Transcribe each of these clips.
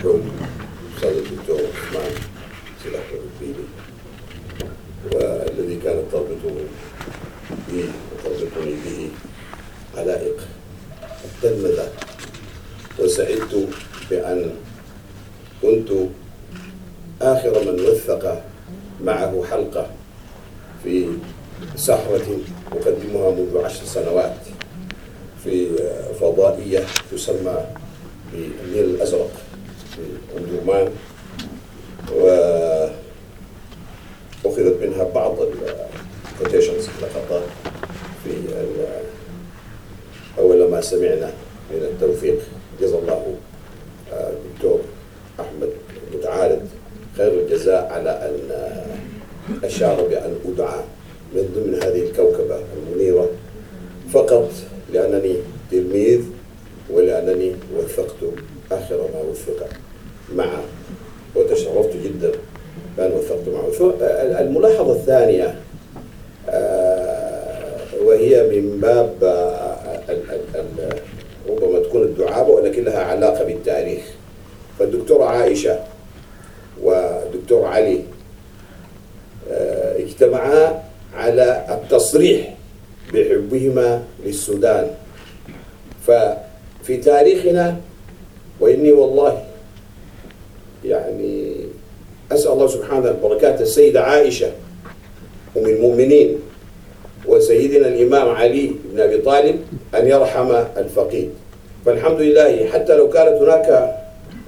المرحوم الاستاذ الدكتور عثمان سلاح البيلي والذي كانت تربطه بي وتربطني به علائق التلمذة وسعدت بأن كنت آخر من وثق معه حلقة في سهرة أقدمها منذ عشر سنوات في فضائية تسمى بالنيل الأزرق. في أندرمان وأخذت منها بعض الكوتيشنز اللقطات في أول ما سمعنا من التوفيق. جزا الله الدكتور أحمد متعارض خير الجزاء على أن أشار بأن أدعى من ضمن هذه الكوكبة المنيرة. فقط لأنني تلميذ ولأنني وثقت آخر ما وثق معه. وتشرفت جدا بأن وثقت معه. الملاحظة الثانية وهي من باب ربما تكون الدعابة ولكن لها علاقة بالتاريخ. فالدكتورة عائشة ودكتور علي اجتمعا على التصريح بحبهما للسودان. ففي تاريخنا وإني والله أسأل الله سبحانه بركات السيدة عائشة أم المؤمنين وسيدنا الإمام علي بن أبي طالب أن يرحم الفقيد فالحمد لله حتى لو كانت هناك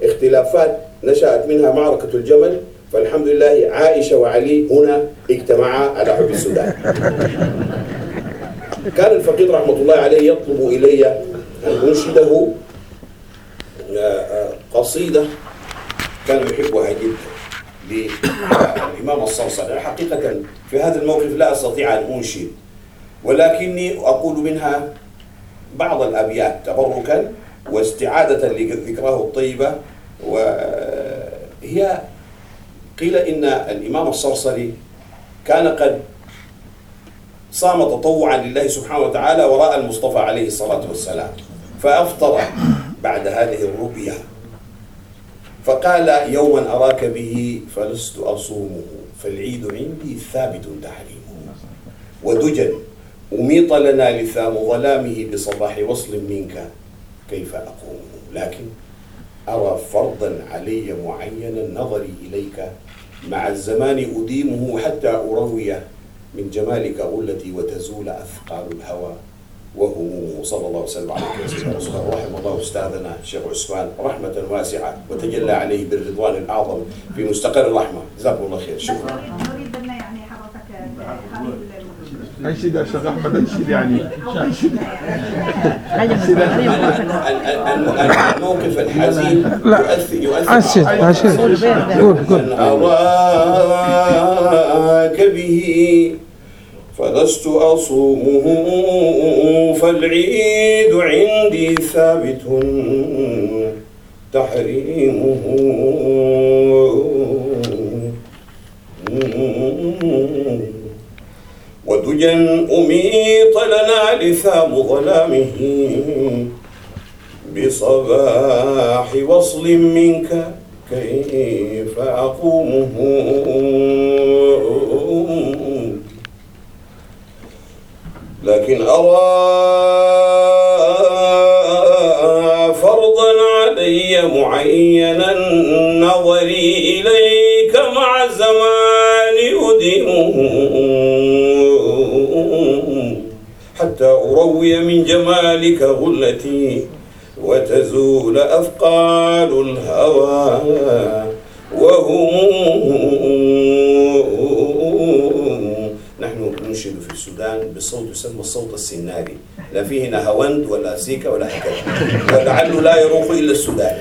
اختلافات نشأت منها معركة الجمل فالحمد لله عائشة وعلي هنا اجتمعا على حب السودان. كان الفقيد رحمة الله عليه يطلب إلي أن أنشده قصيدة كان يحبها جدا. للإمام الصرصري حقيقة في هذا الموقف لا أستطيع أن أنشد ولكني أقول منها بعض الأبيات تبركا واستعادة لذكراه الطيبة وهي قيل إن الإمام الصرصري كان قد صام تطوعا لله سبحانه وتعالى وراء المصطفى عليه الصلاة والسلام فأفطر بعد هذه الرؤيا فقال يوما أراك به فلست أصومه فالعيد عندي ثابت تحريمه. ودجا أميط لنا لثام ظلامه بصباح وصل منك كيف أقوم؟ لكن أرى فرضا علي معينا نظري إليك. مع الزمان أديمه حتى أروي من جمالك غلتي وتزول أثقال الهوى. وهمومه صلى الله وسلم على سيدنا رسول الله رحم الله استاذنا الشيخ عثمان رحمة واسعة وتجلى عليه بالرضوان الأعظم في مستقر الرحمة جزاكم الله خير شكرا نريد ان يعني حضرتك انشد يا شيخ احمد انشد يعني الموقف الحزين لا. يؤثر يؤثر أنشد أنشد قول قول أن أراك به فلست أصومه فالعيد عندي ثابت تحريمه. ودجا أميط لنا لثام ظلامه بصباح وصل منك كيف أقومه. لكن أرى فرضا علي معينا نظري إليك مع الزمان أديمه حتى أروي من جمالك غلتي وتزول أثقال الهوى وهم نحن ننشد في السودان بصوت يسمى الصوت السناري. لا فيه نهاوند ولا سيكا ولا هكذا ولعله لا يروق إلا السودان.